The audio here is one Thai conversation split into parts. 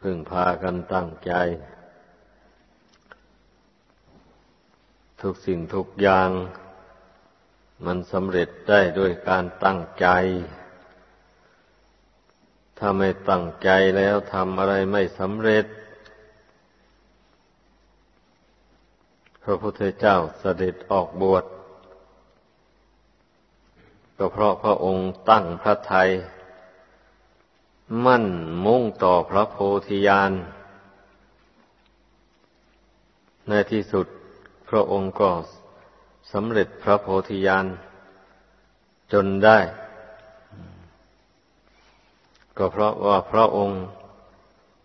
พึ่งพากันตั้งใจ ทุกสิ่งทุกอย่าง มันสำเร็จได้ด้วยการตั้งใจ ถ้าไม่ตั้งใจแล้วทำอะไรไม่สำเร็จ พระพุทธเจ้าเสด็จออกบวชก็เพราะพระองค์ตั้งพระทัย มั่นมุ่งต่อพระโพธิญาณ ในที่สุดพระองค์ก็สำเร็จพระโพธิญาณ จนได้ ก็เพราะว่าพระองค์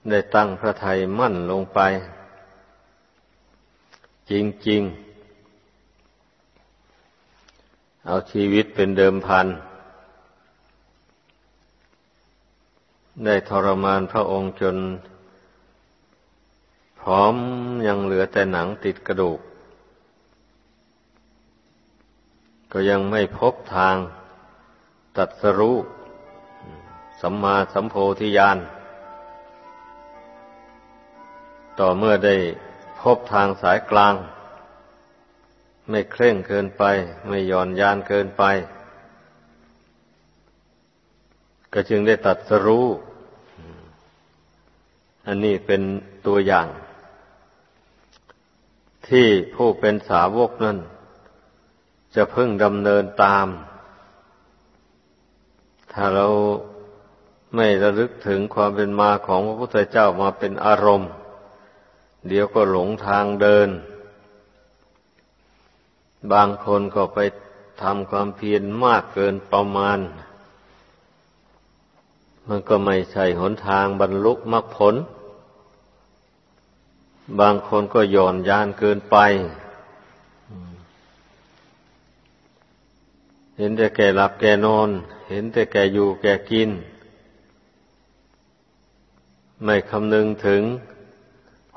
ได้ตั้งพระทัยมั่นลงไป จริง ๆ เอาชีวิตเป็นเดิมพัน ได้ทรมานพระองค์จนพร้อมยังเหลือแต่หนังติดกระดูก ก็ยังไม่พบทางตัดสรู้สัมมาสัมโพธิญาณต่อเมื่อได้พบทางสายกลาง ไม่เคร่งเกินไป ไม่ย่อนยานเกินไป ก็จึงได้ตัดสรู้อันนี้เป็นตัวอย่าง ที่ผู้เป็นสาวกนั้น จะพิ่งดำเนินตาม ถ้าเราไม่ระลึกถึงความเป็นมาของพระพุทธเจ้ามาเป็นอารมณ์ เดี๋ยวก็หลงทางเดิน บางคนก็ไปทำความเพียรมากเกินประมาณ มันก็ไม่ใช่หนทางบรรลุมรรคผล บางคนก็หย่อนยานเกินไป เห็นแต่แก่หลับแก่นอน เห็นแต่แก่อยู่แก่กิน ไม่คำนึงถึง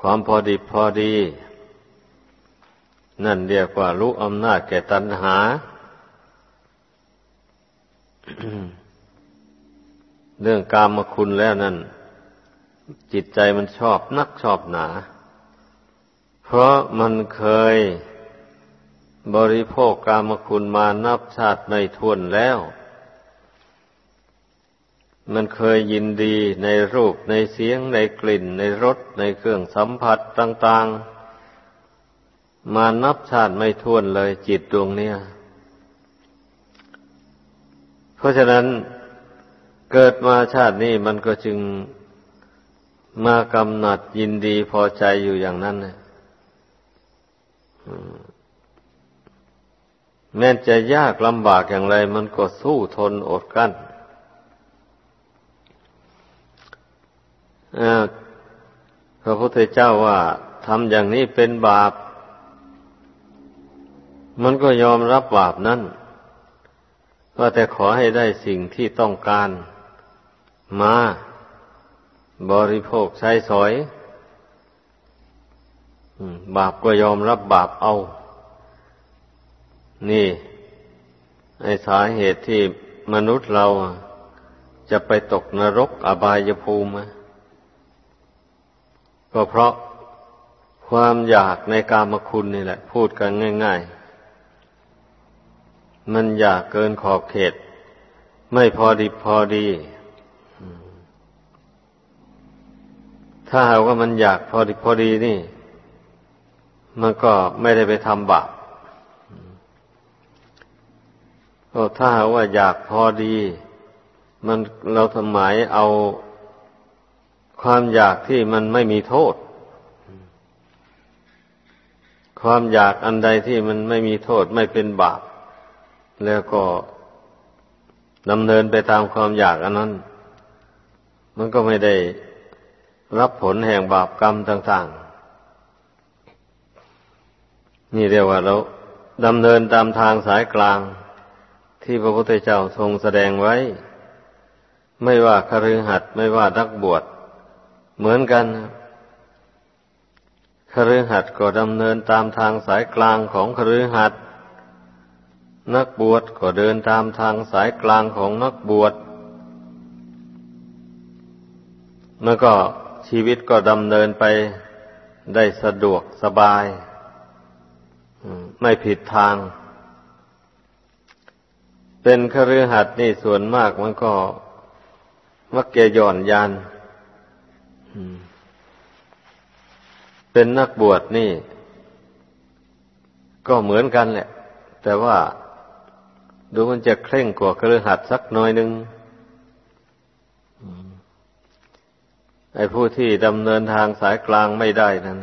ความพอดีพอดี นั่นเรียกว่ารู้อำนาจแก่ตัณหา เรื่องกามคุณแล้วนั่น จิตใจมันชอบนักชอบหนา เพราะมันเคยบริโภคกามคุณมานับชาติไม่ทวนแล้ว มันเคยยินดีในรูปในเสียงในกลิ่น ในรสในเครื่องสัมผัสต่าง ๆ มานับชาติไม่ทวนเลยจิตดวงเนี้ยเพราะฉะนั้น เกิดมาชาตินี้มันก็จึงมากำหนัดยินดีพอใจอยู่อย่างนั้นนะแม้จะยากลำบากอย่างไร มันก็สู้ทนอดกั้นพระพุทธเจ้าว่าทำอย่างนี้เป็นบาป มันก็ยอมรับบาปนั้นว่าแต่ขอให้ได้สิ่งที่ต้องการ มา บริโภคใช้สอยบาปก็ยอมรับบาปเอา นี่ไอสาเหตุที่มนุษย์เราจะไปตกนรกอบายภูมิ ก็เพราะความอยากในกามคุณนี่แหละ พูดกันง่าย ๆ มันอยากเกินขอบเขต ไม่พอดีพอดี ถ้าหากว่ามันอยากพอดีพอดีนี่ มันก็ไม่ได้ไปทำบาปก็ถ้าหากว่าอยากพอดี มันเราทำหมายเอาความอยากที่มันไม่มีโทษ ความอยากอันใดที่มันไม่มีโทษไม่เป็นบาป แล้วก็ดำเนินไปตามความอยากอันนั้น มันก็ไม่ได้ รับผลแห่งบาปกรรมต่าง ๆ นี่เรียกว่าเราดำเนินตามทางสายกลาง ที่พระพุทธเจ้าทรงแสดงไว้ ไม่ว่าคฤหัสถ์ไม่ว่านักบวช เหมือนกันคฤหัสถ์ก็ดำเนินตามทางสายกลางของคฤหัสถ์นักบวชก็เดินตามทางสายกลางของนักบวชแล้วก็ ชีวิตก็ดำเนินไปได้สะดวกสบาย ไม่ผิดทาง เป็นคฤหัสถ์นี่ส่วนมากมันก็มักเกย่อนยานเป็นนักบวชนี่ ก็เหมือนกันแหละ แต่ว่าดูมันจะเคร่งกว่าคฤหัสถ์สักหน่อยหนึ่ง ไอ้ผู้ที่ดำเนินทางสายกลางไม่ได้นั่น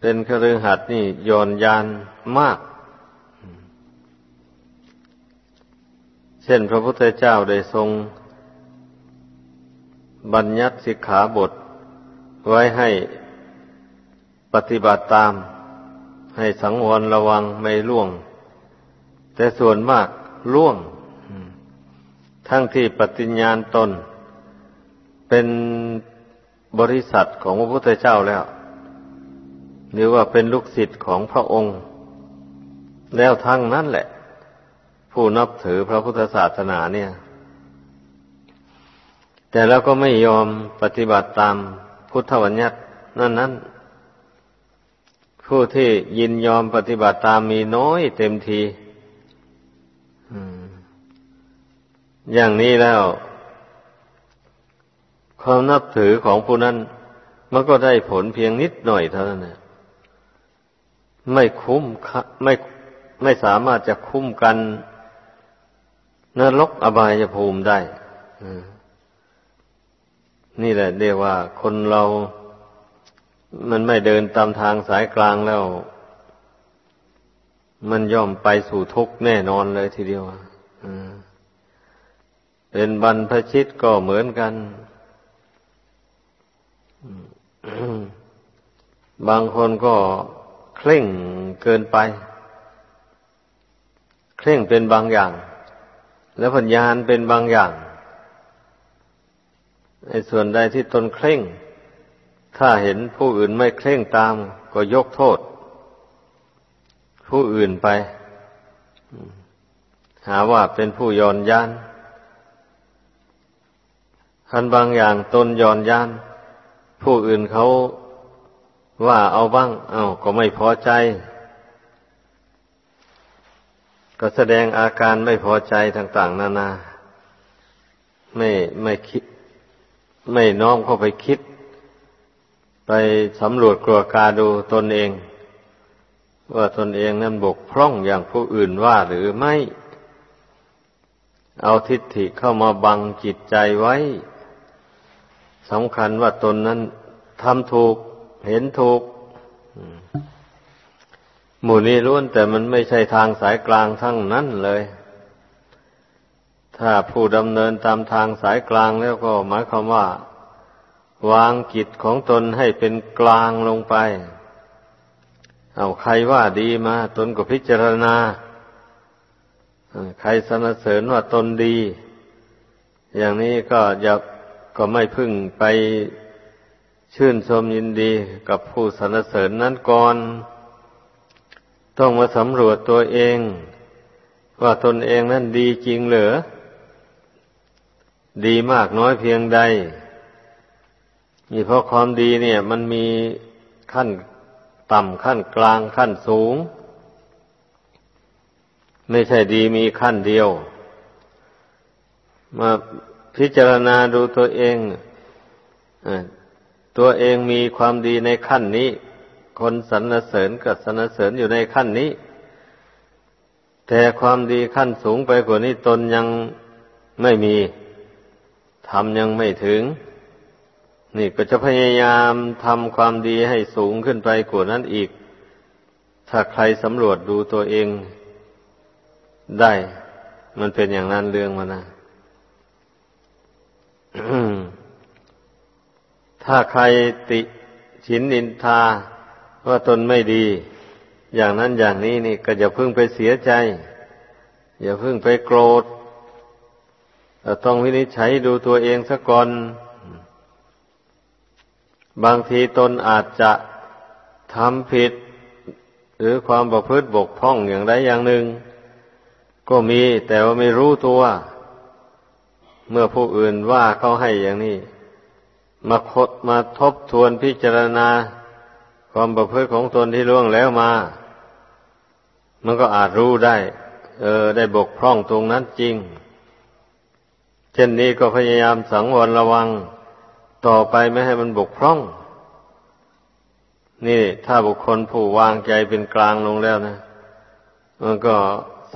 เป็นคฤหัสถ์นี่โยนยานมาก เช่นพระพุทธเจ้าได้ทรง บัญญัติสิกขาบท ไว้ให้ปฏิบัติตาม ให้สังวรระวังไม่ล่วง แต่ส่วนมากล่วงทั้งที่ปฏิญญาณตน เป็นบริษัทของพระพุทธเจ้าแล้ว หรือว่าเป็นลูกศิษย์ของพระองค์ แล้วทั้งนั้นแหละ ผู้นับถือพระพุทธศาสนาเนี่ย แต่แล้วก็ไม่ยอมปฏิบัติตามพุทธวัญญัตินั่นนั้นผู้ที่ยินยอมปฏิบัติตามมีน้อยเต็มทีอย่างนี้แล้ว ความนับถือของผู้นั้น มันก็ได้ผลเพียงนิดหน่อยเท่านั้นนะไม่คุ้มไม่ไม่สามารถจะคุ้มกันนรกอบายภูมิได้นี่แหละเรียกว่าคนเรา มันไม่เดินตามทางสายกลางแล้ว มันย่อมไปสู่ทุกข์แน่นอนเลยทีเดียวเป็นบรรพชิตก็เหมือนกัน บางคนก็เคร่งเกินไป เคร่งเป็นบางอย่าง แล้วปัญญาเป็นบางอย่างในส่วนใดที่ตนเคร่ง ถ้าเห็นผู้อื่นไม่เคร่งตาม ก็ยกโทษ ผู้อื่นไป หาว่าเป็นผู้ยอนยานคันบางอย่างตนย่อนยาน ผู้อื่นเขาว่าเอาบ้าง เอาก็ไม่พอใจ ก็แสดงอาการไม่พอใจต่าง ๆ นานา ไม่ไม่คิด ไม่น้อมเข้าไปคิด ไปสำรวจกลัวกาดูตนเอง ว่าตนเองนั้นบกพร่องอย่างผู้อื่นว่าหรือไม่ เอาทิฏฐิเข้ามาบังจิตใจไว้ สำคัญว่าตนนั้นทำถูก เห็นถูกหมู่นี้ล้วนแต่มันไม่ใช่ทางสายกลางทั้งนั้นเลย ถ้าผู้ดำเนินตามทางสายกลางแล้วก็หมายความว่า วางกิจของตนให้เป็นกลางลงไป เอาใครว่าดีมา ตนก็พิจารณา ใครสนเสริญว่าตนดี อย่างนี้ก็อย่า ก็ไม่พึ่งไปชื่นชมยินดีกับผู้สรรเสริญนั้นก่อน ต้องมาสำรวจตัวเอง ว่าตนเองนั้นดีจริงเหรือ ดีมากน้อยเพียงใดนี่เพราะความดีเนี่ย มันมีขั้นต่ำขั้นกลางขั้นสูง ไม่ใช่ดีมีขั้นเดียว มา พิจารณาดูตัวเองตัวเองมีความดีในขั้นนี้ คนสรรเสริญกับสรรเสริญอยู่ในขั้นนี้ แต่ความดีขั้นสูงไปกว่านี้ตนยังไม่มีทำยังไม่ถึง นี่ก็จะพยายามทำความดีให้สูงขึ้นไปกว่านั้นอีก ถ้าใครสำรวจดูตัวเองได้ มันเป็นอย่างนั้นเรื่องมันนะ ถ้าใครติฉินนินทาว่าตนไม่ดี อย่างนั้นอย่างนี้นี่ก็อย่าเพิ่งไปเสียใจ อย่าเพิ่งไปโกรธต้องวินิจฉัยดูตัวเองสักก่อน บางทีตนอาจจะทำผิด หรือความประพฤติบกพร่องอย่างใดอย่างหนึ่ง ก็มีแต่ว่าไม่รู้ตัว เมื่อผู้อื่นว่าเขาให้อย่างนี้ มาคดมาทบทวนพิจารณา ความประพฤติของตนที่ล่วงแล้วมา มันก็อาจรู้ได้ เออ ได้บกพร่องตรงนั้นจริง เช่นนี้ก็พยายามสังวรระวัง ต่อไปไม่ให้มันบกพร่อง นี่ถ้าบุคคลผู้วางใจเป็นกลางลงแล้วนะ มันก็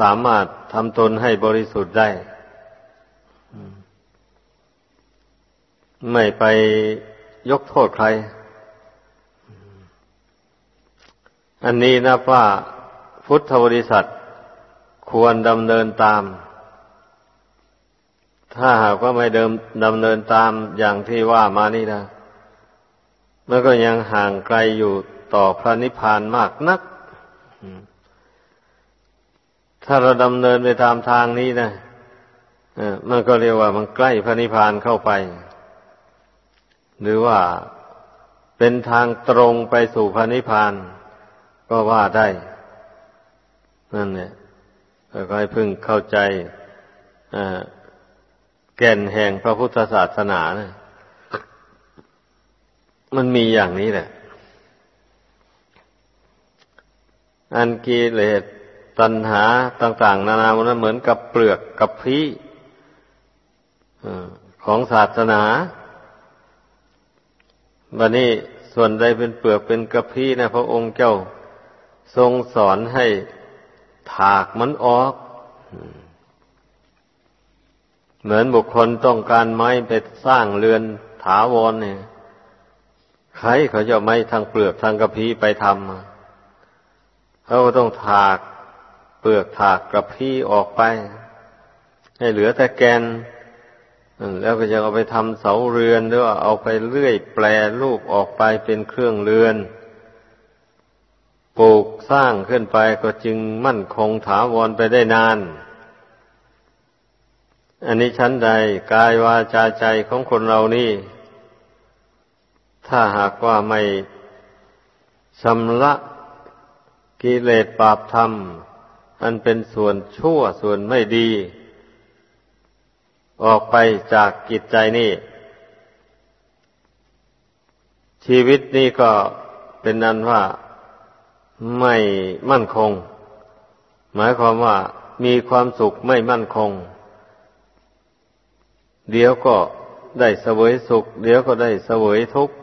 สามารถทำตนให้บริสุทธิ์ได้ ไม่ไปยกโทษใคร อันนี้นะว่าพุทธบริษัทควรดำเนินตาม ถ้าหากว่าไม่เดิมดำเนินตามอย่างที่ว่ามานี่นะมันก็ยังห่างไกลอยู่ต่อพระนิพพานมากนัก ถ้าเราดำเนินไปตามทางนี้นะมันก็เรียกว่ามันใกล้พระนิพพานเข้าไป หรือว่าเป็นทางตรงไปสู่พระนิพพานก็ว่าได้ นั่นเนี่ยก็ให้พึ่งเข้าใจแก่นแห่งพระพุทธศาสนานะมันมีอย่างนี้แหละ อันกิเลสตัณหาต่าง ๆ นานามันเหมือนกับเปลือกกับพีของศาสนา บันนี้ส่วนใดเป็นเปลือกเป็นกระพี้นะพระองค์เจ้า ทรงสอนให้ถากมันออก เหมือนบุคคลต้องการไม้ไปสร้างเรือนถาวรเนี่ยใครเขาจะไม้ทางเปลือกทางกระพี้ไปทำเขาก็ต้องถากเปลือกถากกระพี้ออกไป ให้เหลือแต่แกน แล้วก็จะเอาไปทำเสาเรือนหรือว่าเอาไปเลื่อยแปลรูปออกไปเป็นเครื่องเรือน ปลูกสร้างขึ้นไปก็จึงมั่นคงถาวรไปได้นาน อันนี้ชั้นใดกายวาจาใจของคนเรานี่ ถ้าหากว่าไม่ชำระกิเลสปาปธรรม อันเป็นส่วนชั่วส่วนไม่ดี ออกไปจากกิจใจนี่ชีวิตนี่ก็เป็นนั้นว่าไม่มั่นคง หมายความว่ามีความสุขไม่มั่นคง เดี๋ยวก็ได้เสวยสุข เดี๋ยวก็ได้เสวยทุกข์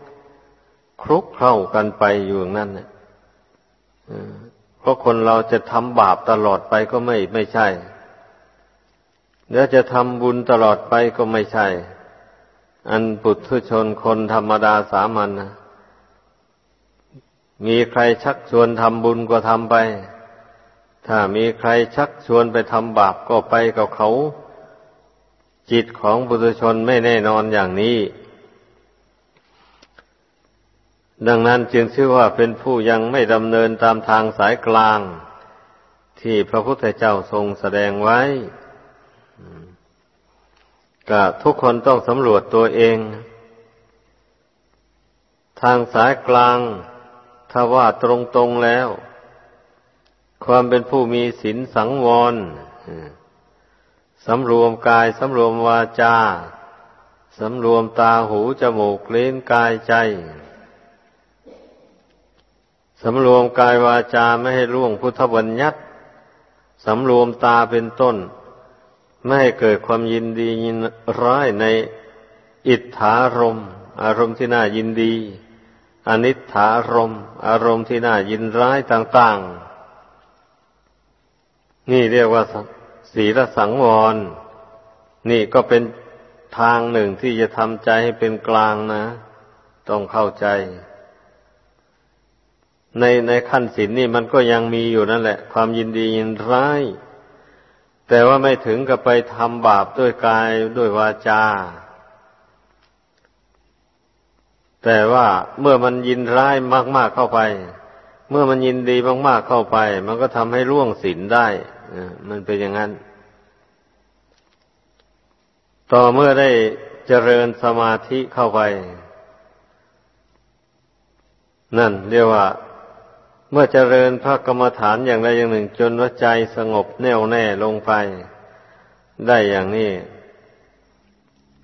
คลุกเข้ากันไปอยู่อย่างนั้นเนี่ยเพราะคนเราจะทำบาปตลอดไปก็ไม่ไม่ใช่ แล้วจะทำบุญตลอดไปก็ไม่ใช่ อันปุถุชนคนธรรมดาสามัญนะมีใครชักชวนทำบุญก็ทำไป ถ้ามีใครชักชวนไปทำบาปก็ไปกับเขา จิตของปุถุชนไม่แน่นอนอย่างนี้ ดังนั้นจึงชื่อว่าเป็นผู้ยังไม่ดำเนินตามทางสายกลาง ที่พระพุทธเจ้าทรงแสดงไว้ ก็ทุกคนต้องสำรวจตัวเอง ทางสายกลางถ้าว่าตรงๆแล้ว ความเป็นผู้มีศีลสังวรสำรวมกายสำรวมวาจาสำรวมตาหูจมูกเล่นกายใจสำรวมกายวาจาไม่ให้ล่วงพุทธบัญญัติสำรวมตาเป็นต้น ไม่ให้เกิดความยินดียินร้ายในอิทธารม อารมณ์ที่น่ายินดี อนิถารม อารมณ์ที่น่ายินร้ายต่าง ๆ นี่เรียกว่าศีลสังวร นี่ก็เป็นทางหนึ่งที่จะทำใจให้เป็นกลางนะ ต้องเข้าใจ ในในขั้นศีลนี่มันก็ยังมีอยู่นั่นแหละ ความยินดียินร้าย แต่ว่าไม่ถึงกับไปทำบาปด้วยกายด้วยวาจา แต่ว่าเมื่อมันยินร้ายมากๆเข้าไป เมื่อมันยินดีมากๆเข้าไป มันก็ทำให้ร่วงศีลได้มันเป็นอย่างนั้น ต่อเมื่อได้เจริญสมาธิเข้าไป นั่นเรียกว่า เมื่อเจริญพระกรรมฐานอย่างใดอย่างหนึ่ง จนว่าใจสงบแน่วแน่ลงไป ได้อย่างนี้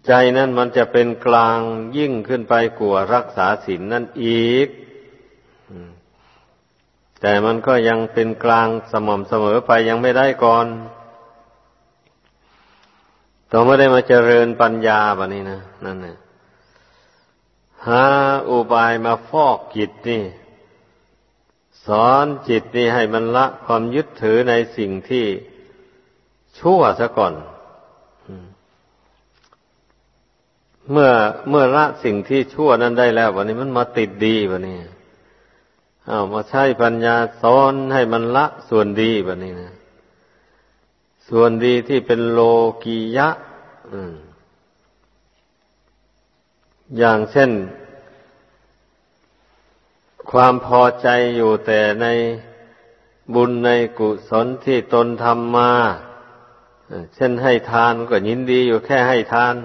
ใจนั่นมันจะเป็นกลางยิ่งขึ้นไปกว่ารักษาศีลนั่นอีก แต่มันก็ยังเป็นกลางสม่ำเสมอไปยังไม่ได้ก่อนต่อไม่ได้มาเจริญปัญญาแบบนี้นะนั่นเนี่ยหาอุบายมาฟอกจิตนี่ สอนจิตนี่ให้มันละความยึดถือในสิ่งที่ชั่วซะก่อน เมื่อเมื่อละสิ่งที่ชั่วนั้นได้แล้ว วันนี้มันมาติดดีวันนี้เอามาใช้ปัญญาสอนให้มันละส่วนดีวันนี้นะ ส่วนดีที่เป็นโลกียะอย่างเช่น ความพอใจอยู่แต่ในบุญในกุศลที่ตนทำมาเช่นให้ทานก็ยินดีอยู่แค่ให้ทาน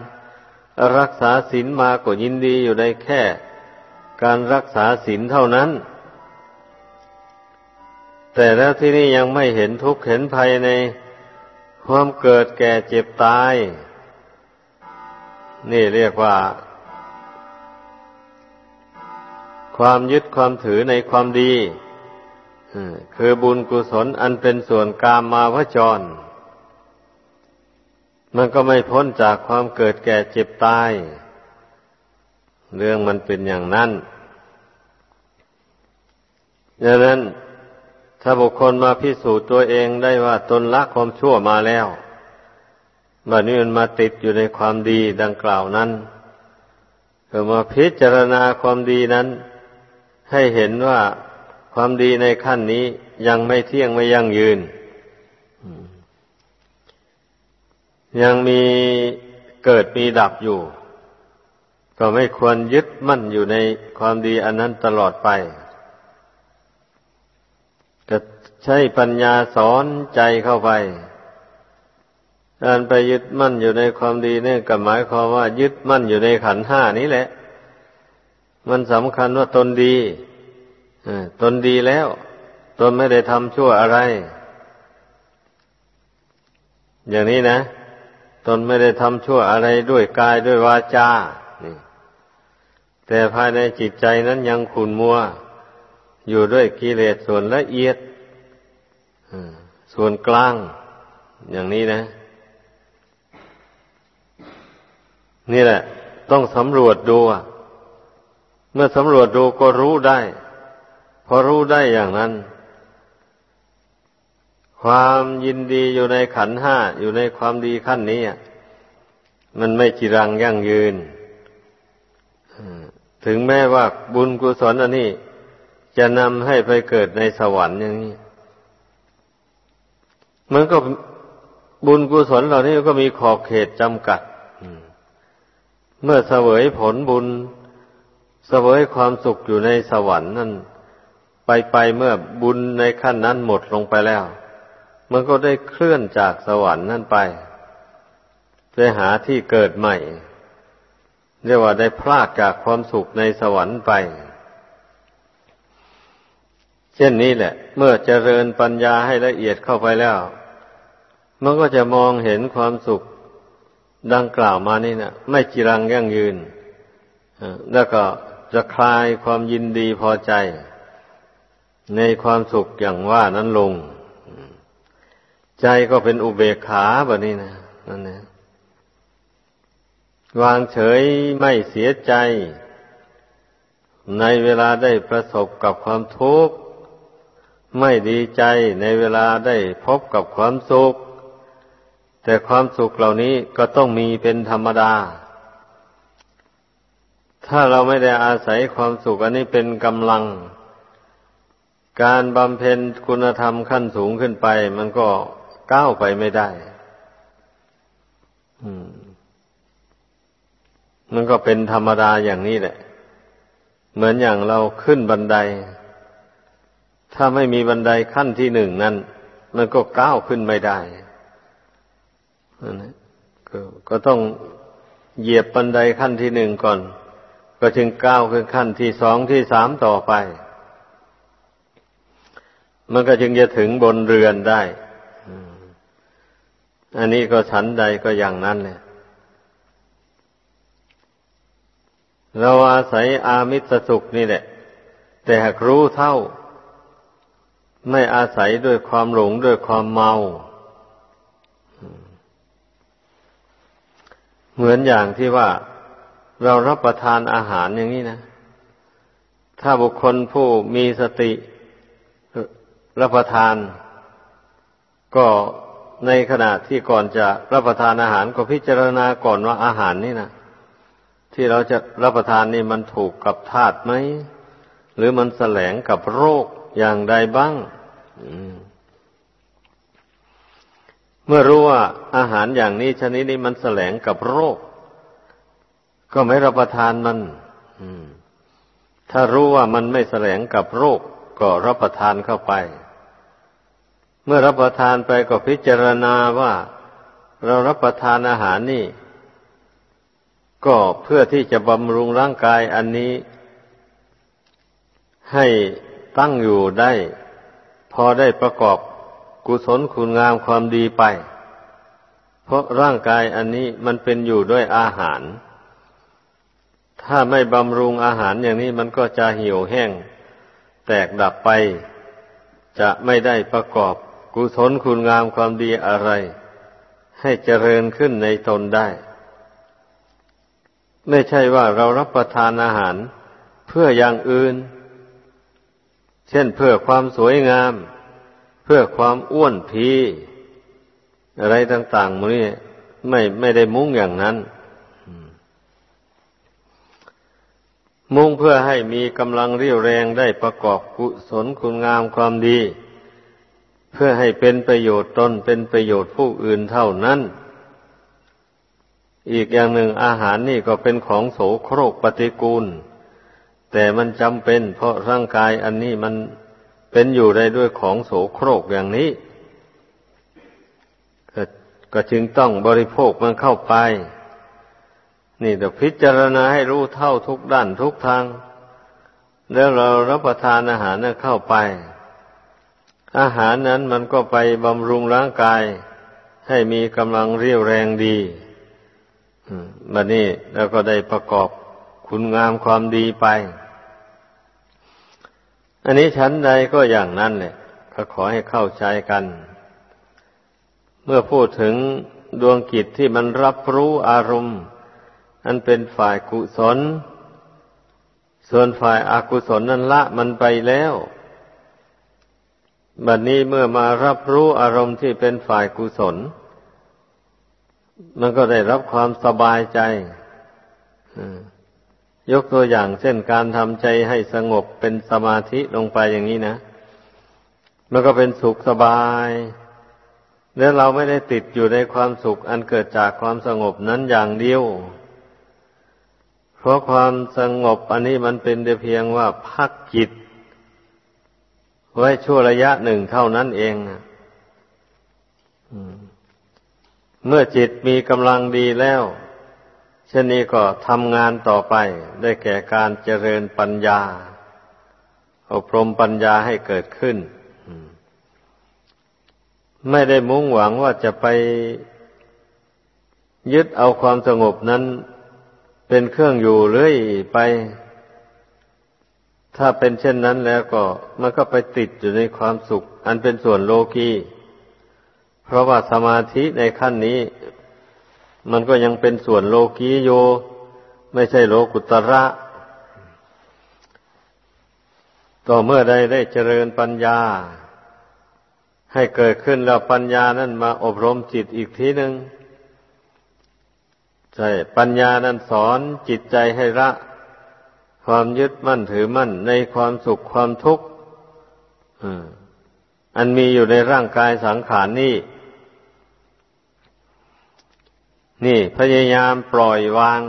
รักษาศีลมาก็ยินดีอยู่ในแค่ การรักษาศีลเท่านั้น แต่แล้วที่นี่ยังไม่เห็นทุกข์เห็นภัยในความเกิดแก่เจ็บตาย นี่เรียกว่า ความยึดความถือในความดีคือบุญกุศลอันเป็นส่วนกามมาวจร มันก็ไม่พ้นจากความเกิดแก่เจ็บตาย เรื่องมันเป็นอย่างนั้นดังนั้นถ้าบุคคลมาพิสูจน์ตัวเองได้ว่าตนละความชั่วมาแล้วบัดนี้มันมาติดอยู่ในความดีดังกล่าวนั้นก็มาพิจารณาความดีนั้น ให้เห็นว่าความดีในขั้นนี้ยังไม่เที่ยงไม่ยั่งยืน ยังมีเกิดมีดับอยู่ ก็ไม่ควรยึดมั่นอยู่ในความดีอันนั้นตลอดไปก็ใช้ปัญญาสอนใจเข้าไปการไปยึดมั่นอยู่ในความดีเนี่ยก็หมายความว่ายึดมั่นอยู่ในขันห้านี้แหละ มันสำคัญว่าตนดีตนดีแล้ว ตนไม่ได้ทำชั่วอะไร อย่างนี้นะ ตนไม่ได้ทำชั่วอะไรด้วยกายด้วยวาจาแต่ภายในจิตใจนั้นยังขุนมัว อยู่ด้วยกิเลสส่วนละเอียดส่วนกลาง อย่างนี้นะ นี่แหละ ต้องสำรวจดู เมื่อสำรวจดูก็รู้ได้ พอรู้ได้อย่างนั้น ความยินดีอยู่ในขันห้าอยู่ในความดีขั้นนี้มันไม่จีรังยั่งยืน ถึงแม้ว่าบุญกุศลอันนี้จะนำให้ไปเกิดในสวรรค์อย่างนี้ มันก็บุญกุศลเหล่านี้ก็มีขอบเขตจำกัด เมื่อเสวยผลบุญ เสวยความสุขอยู่ในสวรรค์นั่น ไปไปเมื่อบุญในขั้นนั้นหมดลงไปแล้ว มันก็ได้เคลื่อนจากสวรรค์นั่นไปไปหาที่เกิดใหม่ เรียกว่าได้พลากจากความสุขในสวรรค์ไป เช่นนี้แหละ เมื่อเจริญปัญญาให้ละเอียดเข้าไปแล้ว มันก็จะมองเห็นความสุขดังกล่าวมานี่นะไม่จีรังยั่งยืนแล้วก็ จะคลายความยินดีพอใจ ในความสุขอย่างว่านั้นลง ใจก็เป็นอุเบกขาแบบนี้นะนั่นนะวางเฉยไม่เสียใจ ในเวลาได้ประสบกับความทุกข์ไม่ดีใจในเวลาได้พบกับความสุข แต่ความสุขเหล่านี้ก็ต้องมีเป็นธรรมดา ถ้าเราไม่ได้อาศัยความสุขอันนี้เป็นกำลัง การบำเพ็ญคุณธรรมขั้นสูงขึ้นไป มันก็ก้าวไปไม่ได้มันก็เป็นธรรมดาอย่างนี้แหละ เหมือนอย่างเราขึ้นบันได ถ้าไม่มีบันไดขั้นที่หนึ่งนั้น มันก็ก้าวขึ้นไม่ได้กก็ต้องเหยียบบันไดขั้นที่หนึ่งก่อน ก็ถึงก้าวขึ้นขั้นที่สองที่สามต่อไป มันก็จึงจะถึงบนเรือนได้ อันนี้ก็ฉันใดก็อย่างนั้นเลยเราอาศัยอามิสสุขนี่แหละ แต่หากรู้เท่า ไม่อาศัยด้วยความหลงด้วยความเมา เหมือนอย่างที่ว่า เรารับประทานอาหารอย่างนี้นะ ถ้าบุคคลผู้มีสติรับประทาน ก็ในขณะที่ก่อนจะรับประทานอาหารก็พิจารณาก่อนว่าอาหารนี่นะที่เราจะรับประทานนี่มันถูกกับธาตุไหม หรือมันแสลงกับโรคอย่างใดบ้างเมื่อรู้ว่าอาหารอย่างนี้ชนิดนี้มันแสลงกับโรค ก็ไม่รับประทานมันถ้ารู้ว่ามันไม่แสลงกับโรค ก็รับประทานเข้าไป เมื่อรับประทานไปก็พิจารณาว่า เรารับประทานอาหารนี่ ก็เพื่อที่จะบำรุงร่างกายอันนี้ ให้ตั้งอยู่ได้ พอได้ประกอบกุศลคุณงามความดีไป เพราะร่างกายอันนี้มันเป็นอยู่ด้วยอาหาร ถ้าไม่บำรุงอาหารอย่างนี้มันก็จะเหี่ยวแห้ง แตกดับไป จะไม่ได้ประกอบกุศลคุณงามความดีอะไร ให้เจริญขึ้นในตนได้ ไม่ใช่ว่าเรารับประทานอาหารเพื่ออย่างอื่น เช่นเพื่อความสวยงาม เพื่อความอ้วนพีอะไรต่างๆมันนี่ไม่ไม่ได้มุ่งอย่างนั้น มุ่งเพื่อให้มีกำลังเรี่ยวแรงได้ประกอบกุศลคุณงามความดี เพื่อให้เป็นประโยชน์ตนเป็นประโยชน์ผู้อื่นเท่านั้น อีกอย่างหนึ่งอาหารนี่ก็เป็นของโสโครกปฏิกูล แต่มันจำเป็นเพราะร่างกายอันนี้มันเป็นอยู่ได้ด้วยของโสโครกอย่างนี้ ก็จึงต้องบริโภคมันเข้าไป นี่เดี๋ยวพิจารณาให้รู้เท่าทุกด้านทุกทาง แล้วเรารับประทานอาหารนั้นเข้าไป อาหารนั้นมันก็ไปบำรุงร่างกาย ให้มีกำลังเรียวแรงดีบัดนี้เราก็ได้ประกอบคุณงามความดีไป อันนี้ชั้นใดก็อย่างนั้นแหละก็ขอให้เข้าใจกัน เมื่อพูดถึงดวงกิจที่มันรับรู้อารมณ์ อันเป็นฝ่ายกุศล ส่วนฝ่ายอากุศลนั้นละมันไปแล้วบัดนี้เมื่อมารับรู้อารมณ์ที่เป็นฝ่ายกุศล มันก็ได้รับความสบายใจยกตัวอย่างเช่นการทำใจให้สงบเป็นสมาธิลงไปอย่างนี้นะ มันก็เป็นสุขสบาย แล้วเราไม่ได้ติดอยู่ในความสุขอันเกิดจากความสงบนั้นอย่างเดียว เพราะความสงบอันนี้มันเป็นแต่เพียงว่าพักจิต ไว้ชั่วระยะหนึ่งเท่านั้นเองเมื่อจิตมีกำลังดีแล้วเช่นนี้ก็ทำงานต่อไป ได้แก่การเจริญปัญญา อบรมปัญญาให้เกิดขึ้น ไม่ได้มุ่งหวังว่าจะไปยึดเอาความสงบนั้น เป็นเครื่องอยู่เรื่อยไป ถ้าเป็นเช่นนั้นแล้วก็มันก็ไปติดอยู่ในความสุข อันเป็นส่วนโลกีเพราะว่าสมาธิในขั้นนี้ มันก็ยังเป็นส่วนโลกีโยไม่ใช่โลกุตระ ต่อเมื่อใดได้เจริญปัญญา ให้เกิดขึ้นแล้วปัญญานั้นมาอบรมจิตอีกทีหนึ่ง ใช่ ปัญญานั้นสอนจิตใจให้ละ ความยึดมั่นถือมั่นในความสุขความทุกข์อันมีอยู่ในร่างกายสังขารนนี้นี่พยายามปล่อยวาง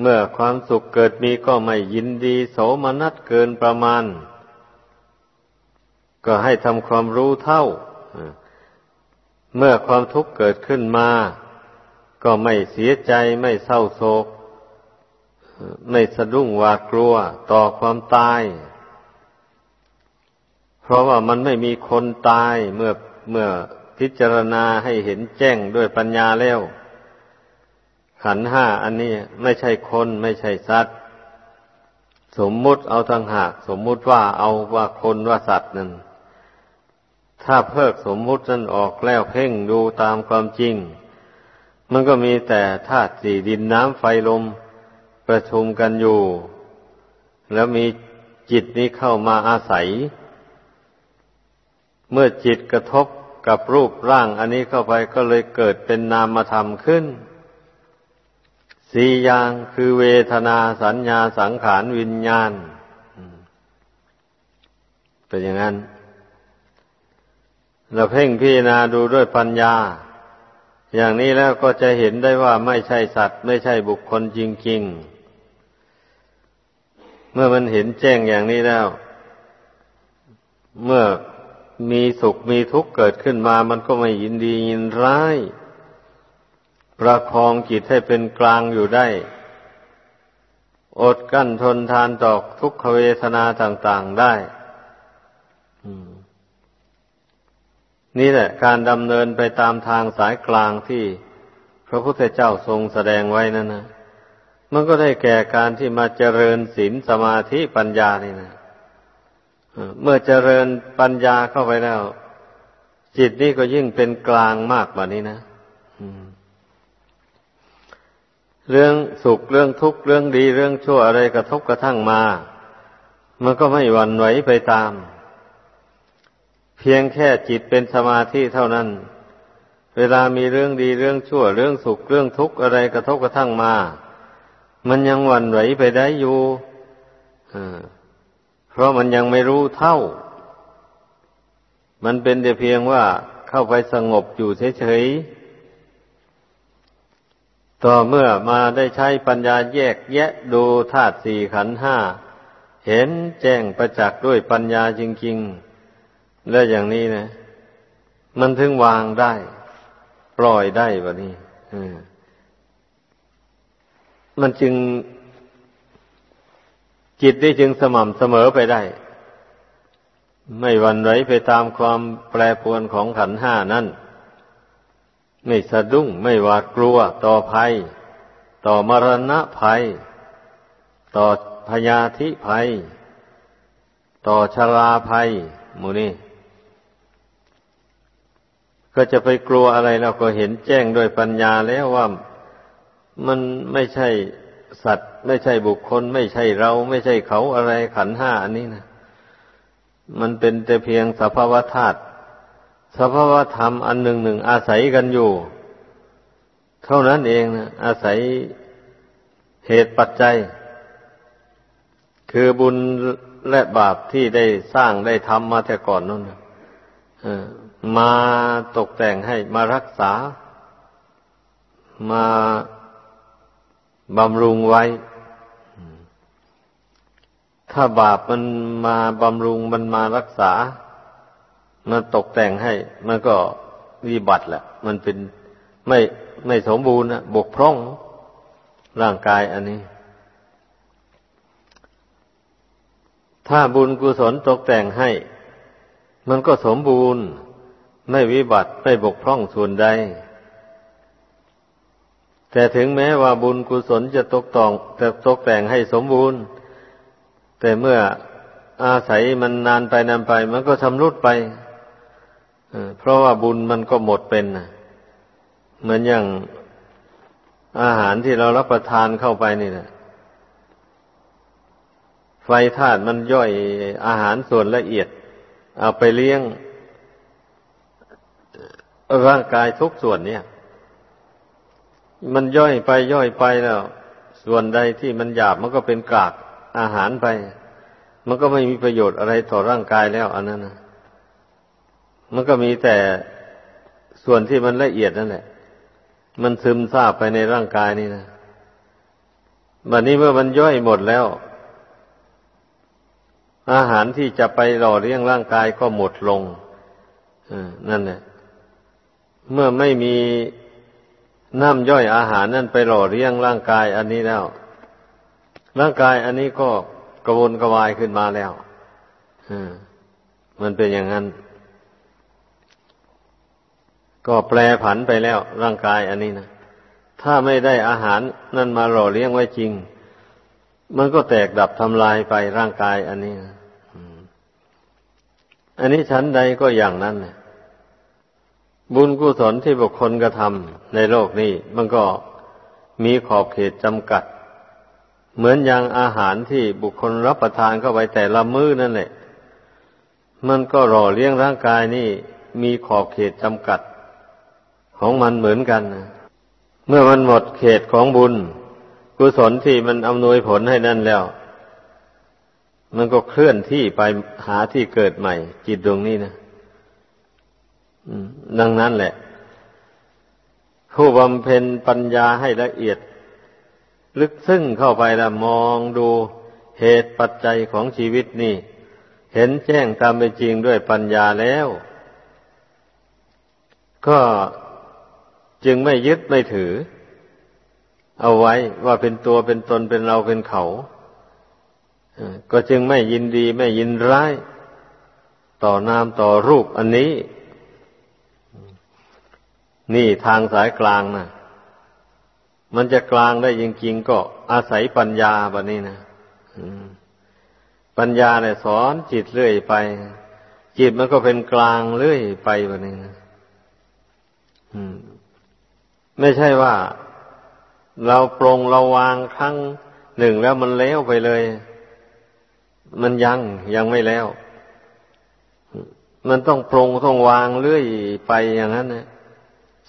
เมื่อความสุขเกิดมีก็ไม่ยินดีโสมนัสเกินประมาณ ก็ให้ทำความรู้เท่า เมื่อความทุกข์เกิดขึ้นมา ก็ไม่เสียใจไม่เศร้าโศก ไม่สะดุ้งหวาดกลัวต่อความตาย เพราะว่ามันไม่มีคนตายเมื่อเมื่อพิจารณาให้เห็นแจ้งด้วยปัญญาแล้ว ขันห้าอันนี้ไม่ใช่คนไม่ใช่สัตว์ สมมุติเอาทางหากสมมุติว่าเอาว่าคนว่าสัตว์นั่นถ้าเพิกสมมุตินั้นออกแล้วเพ่งดูตามความจริง มันก็มีแต่ธาตุสี่ดินน้ำไฟลมประชุมกันอยู่ แล้วมีจิตนี้เข้ามาอาศัย เมื่อจิตกระทบกับรูปร่างอันนี้เข้าไปก็เลยเกิดเป็นนามธรรมขึ้น สี่อย่างคือเวทนาสัญญาสังขารวิญญาณ เป็นอย่างนั้นเราเพ่งพิจารณาดูด้วยปัญญา อย่างนี้แล้วก็จะเห็นได้ว่าไม่ใช่สัตว์ ไม่ใช่บุคคลจริง ๆ เมื่อมันเห็นแจ้งอย่างนี้แล้ว เมื่อมีสุขมีทุกข์เกิดขึ้นมา มันก็ไม่ยินดียินร้าย ประคองจิตให้เป็นกลางอยู่ได้ อดกั้นทนทานต่อทุกขเวทนาต่าง ๆได้ นี่แหละ การดำเนินไปตามทางสายกลางที่พระพุทธเจ้าทรงแสดงไว้นั่นนะมันก็ได้แก่การที่มาเจริญศีลสมาธิปัญญานี่นะเมื่อเจริญปัญญาเข้าไปแล้ว จิตนี่ก็ยิ่งเป็นกลางมากกว่านี้นะเรื่องสุขเรื่องทุกข์เรื่องดีเรื่องชั่วอะไรกระทบกระทั่งมา มันก็ไม่หวั่นไหวไปตาม เพียงแค่จิตเป็นสมาธิเท่านั้น เวลามีเรื่องดีเรื่องชั่วเรื่องสุขเรื่องทุกข์อะไรกระทบกระทั่งมา มันยังหวั่นไหวไปได้อยู่อ่าพราะมันยังไม่รู้เท่า มันเป็นแต่เพียงว่าเข้าไปสงบอยู่เฉยๆ ต่อเมื่อมาได้ใช้ปัญญาแยกแยะดูธาตุสี่ขันห้า เห็นแจ้งประจักษ์ด้วยปัญญาจริง ๆ แล้วอย่างนี้นะ มันถึงวางได้ ปล่อยได้แบบนี้มันจึง จิตได้จึงสม่ำเสมอไปได้ ไม่วันไหวไปตามความแปรปรวนของขันห้านั้นไม่สะดุ้งไม่หวาดกลัวต่อภัย ต่อมรณะภัย ต่อพยาธิภัย ต่อชราภัยมูนี่ ก็จะไปกลัวอะไรเราก็เห็นแจ้งโดยปัญญาแล้วว่ามันไม่ใช่สัตว์ ไม่ใช่บุคคล ไม่ใช่เรา ไม่ใช่เขาอะไรขันห้าอันนี้นะมันเป็นแต่เพียงสภาวธาตุสภาวธรรมอันหนึ่งหนึ่งอาศัยกันอยู่ เท่านั้นเองนะอาศัยเหตุปัจจัย คือบุญและบาปที่ได้สร้างได้ทำมาแต่ก่อนนั่น มาตกแต่งให้มารักษา มาบำรุงไว้ ถ้าบาปมันมาบำรุงมันมารักษา มันตกแต่งให้ มันก็วิบัติแหละ มันเป็นไม่ไม่สมบูรณ์นะบกพร่องร่างกายอันนี้ ถ้าบุญกุศลตกแต่งให้ มันก็สมบูรณ์ ไม่วิบัติไม่บกพร่องส่วนใด แต่ถึงแม้ว่าบุญกุศลจะตกตองจะตกแต่งให้สมบูรณ์ แต่เมื่ออาศัยมันนานไปนานไป มันก็ชำรุดไปเพราะว่าบุญมันก็หมดเป็นเหมือนอย่างอาหารที่เรารับประทานเข้าไปนี่นะไฟธาตุมันย่อยอาหารส่วนละเอียด เอาไปเลี้ยง ร่างกายทุกส่วนเนี่ย มันย่อยไปย่อยไปแล้ว ส่วนใดที่มันหยาบมันก็เป็นกากอาหารไป มันก็ไม่มีประโยชน์อะไรต่อร่างกายแล้ว อันนั้นนะมันก็มีแต่ส่วนที่มันละเอียดนั่นแหละ มันซึมซาบไปในร่างกายนี่นะบัดนี้เมื่อมันย่อยหมดแล้ว อาหารที่จะไปหล่อเลี้ยงร่างกายก็หมดลงนั่นแหละ เมื่อไม่มีน้ำย่อยอาหารนั่นไปหล่อเลี้ยงร่างกายอันนี้แล้ว ร่างกายอันนี้ก็กระวนกระวายขึ้นมาแล้วมันเป็นอย่างนั้น ก็แปลผันไปแล้ว ร่างกายอันนี้นะถ้าไม่ได้อาหารนั่นมาหล่อเลี้ยงไว้จริง มันก็แตกดับทำลายไปร่างกายอันนี้นะอันนี้ชั้นใดก็อย่างนั้นนะ บุญกุศลที่บุคคลกระทำในโลกนี้ มันก็มีขอบเขตจำกัด เหมือนอย่างอาหารที่บุคคลรับประทานเข้าไปแต่ละมื้อนั่นแหละ มันก็หล่อเลี้ยงร่างกายนี่มีขอบเขตจำกัด ของมันเหมือนกันนะเมื่อมันหมดเขตของบุญ กุศลที่มันอำนวยผลให้นั่นแล้ว มันก็เคลื่อนที่ไปหาที่เกิดใหม่ จิตดวงนี้นะ ดังนั้นแหละ ผู้บำเพ็ญปัญญาให้ละเอียด ลึกซึ้งเข้าไปแล้วมองดูเหตุปัจจัยของชีวิตนี่ เห็นแจ้งตามเป็นจริงด้วยปัญญาแล้ว ก็จึงไม่ยึดไม่ถือ เอาไว้ว่าเป็นตัวเป็นตนเป็นเราเป็นเขา ก็จึงไม่ยินดีไม่ยินร้าย ต่อนามต่อรูปอันนี้ นี่ทางสายกลางนะมันจะกลางได้จริงๆ ก็อาศัยปัญญาแบบนี้นะปัญญาเนี่ยสอนจิตเรื่อยไป จิตมันก็เป็นกลางเรื่อยไปแบบนี้นะไม่ใช่ว่า เราปรงเราวางครั้งหนึ่งแล้วมันแล้วไปเลย มันยังยังไม่แล้ว มันต้องปรงต้องวางเรื่อยไปอย่างนั้นนะ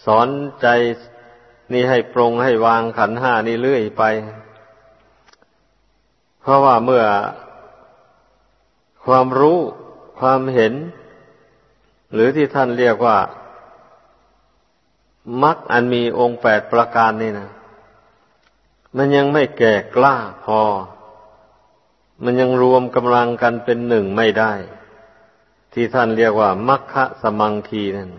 สอนใจนี่ให้ปรงให้วางขันห้านี่เรื่อยไป เพราะว่าเมื่อความรู้ความเห็น หรือที่ท่านเรียกว่ามักอันมีองค์แปดประการนี่นะมันยังไม่แก่กล้าพอ มันยังรวมกำลังกันเป็นหนึ่งไม่ได้ ที่ท่านเรียกว่ามัคคะสมังคีนั่น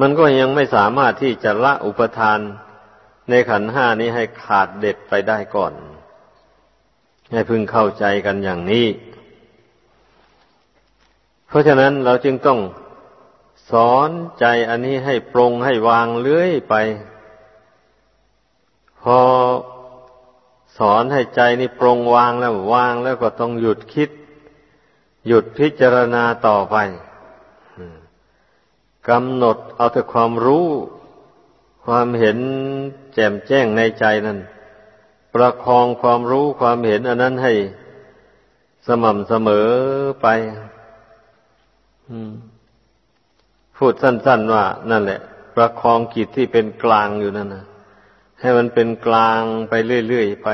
มันก็ยังไม่สามารถที่จะละอุปทานในขันห้านี้ให้ขาดเด็ดไปได้ก่อน ให้พึงเข้าใจกันอย่างนี้ เพราะฉะนั้นเราจึงต้องสอนใจอันนี้ให้ปรงให้วางเลื่อยไป พอสอนให้ใจนี่ปรงวางแล้ววางแล้วก็ต้องหยุดคิด หยุดพิจารณาต่อไป กำหนดเอาแต่ความรู้ ความเห็นแจ่มแจ้งในใจนั้น ประคองความรู้ความเห็นอันนั้นให้สม่ำเสมอไปพูดสั้น ๆ ว่า นั่นแหละ ประคองจิตที่เป็นกลางอยู่นั่นนะให้มันเป็นกลางไปเรื่อย ๆ ไป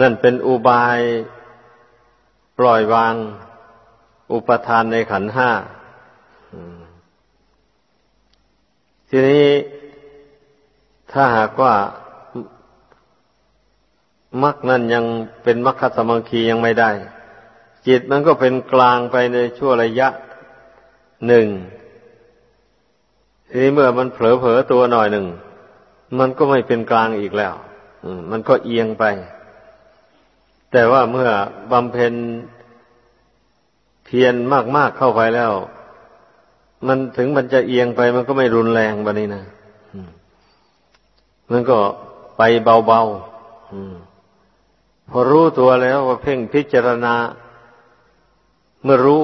นั่นเป็นอุบายปล่อยวาง อุปทานในขันห้าทีนี้ถ้าหากว่ามรรคนั้นยังเป็นมรรคสมังคียังไม่ได้ จิตมันก็เป็นกลางไปในช่วระยะหนึ่งทีนี้เมื่อมันเผลอเผลอตัวหน่อยหนึ่ง มันก็ไม่เป็นกลางอีกแล้วมันก็เอียงไป แต่ว่าเมื่อบำเพ็ญ เพียรมากๆเข้าไปแล้ว มันถึงมันจะเอียงไปมันก็ไม่รุนแรงแบบนี้นะมันก็ไปเบาๆพอรู้ตัวแล้วว่าเพ่งพิจารณา เมื่อรู้